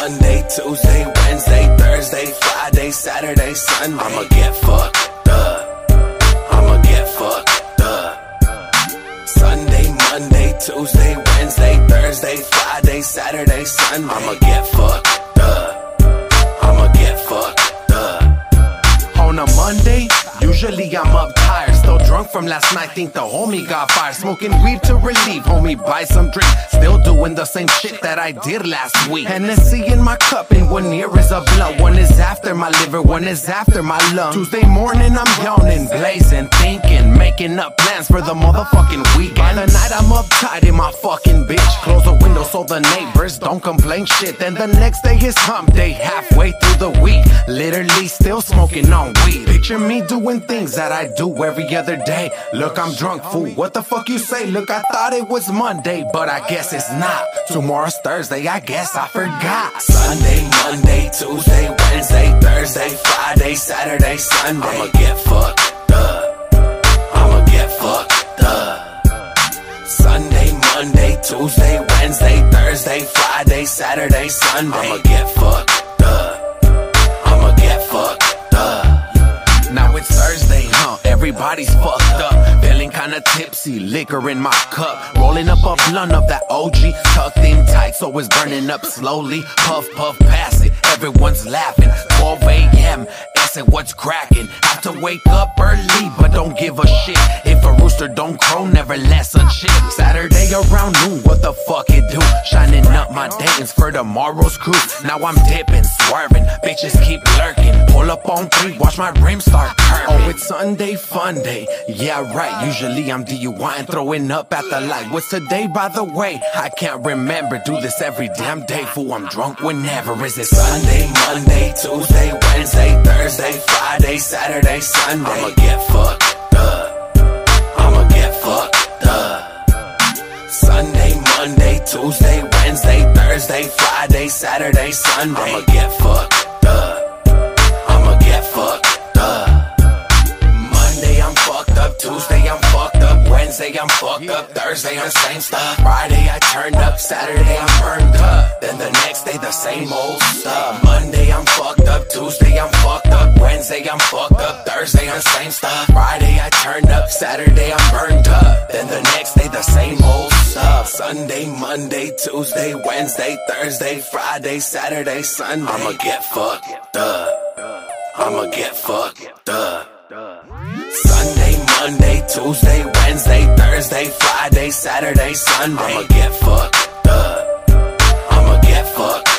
Tuesday, Wednesday, Thursday, Friday, Saturday, Sunday. I'ma get fucked up. I'ma get fucked up. Sunday, Monday, Tuesday, Wednesday, Thursday, Friday, Saturday, Sunday. I'ma get fucked up. I'ma get fucked up. On a Monday, usually I'm up tired. Still drunk from last night, think the homie got fired. Smoking weed to relieve, homie, buy some drink. Still doing the same shit that I did last week. Hennessy in my cup, and one ear is a blunt. One is after my liver, one is after my lung. Tuesday morning, I'm yawning, blazing, thinking, making up plans for the motherfucking weekend. By the night, I'm uptight in my fucking bitch. Close the window so the neighbors don't complain shit. Then the next day is hump day, halfway through the week. Literally still smoking on weed. Picture me doing things that I do every other day. Look, I'm drunk, fool. What the fuck you say? Look, I thought it was Monday, but I guess it's not. Tomorrow's Thursday, I guess I forgot. Sunday, Monday, Tuesday, Wednesday, Thursday, Friday, Saturday, Sunday. I'ma get fucked up. I'ma get fucked up. Sunday, Monday, Tuesday, Wednesday, Thursday, Friday, Saturday, Sunday. I'ma get fucked Everybody's fucked up. Feeling kinda tipsy, liquor in my cup. Rolling up a blunt of that OG, tucked in tight, so it's burning up slowly. Puff, puff, pass it. Everyone's laughing. 12 a.m. Asking what's cracking. Have to wake up early, but don't give a shit. If a rooster don't crow, never less a chick. Saturday around noon, what the fuck it do? Shining up my days for tomorrow's crew. Now I'm dipping, swerving. Bitches keep lurking. Pull up on three, watch my rims start curving. Oh, it's Sunday fun day. Yeah, right. Usually I'm DUI and throwing up at the light. What's today, by the way? I can't remember. Do this every damn day. Fool, I'm drunk whenever. Is it? Sunday, Monday, Tuesday, Wednesday, Thursday, Friday, Saturday, Sunday. I'ma get fucked up. I'ma get fucked up. Sunday, Monday, Tuesday, Wednesday, Thursday, Friday, Saturday, Sunday. I'ma get fucked up. I'ma get fucked up. Monday, I'm fucked up. Tuesday, I'm fucked up. Wednesday, I'm fucked up. Thursday, I'm same stuff. Friday, I turned up. Saturday, I'm burned up. Then the next day, the same old stuff. Monday, I'm fucked up. Tuesday, I'm Stuff. Friday, I turned up. Saturday, I'm burned up. Then the next day, the same old stuff. Sunday, Monday, Tuesday, Wednesday, Thursday, Friday, Saturday, Sunday. I'ma get fucked up. I'ma get fucked up. Sunday, Monday, Tuesday, Wednesday, Thursday, Friday, Saturday, Sunday. I'ma get fucked up. I'ma get fucked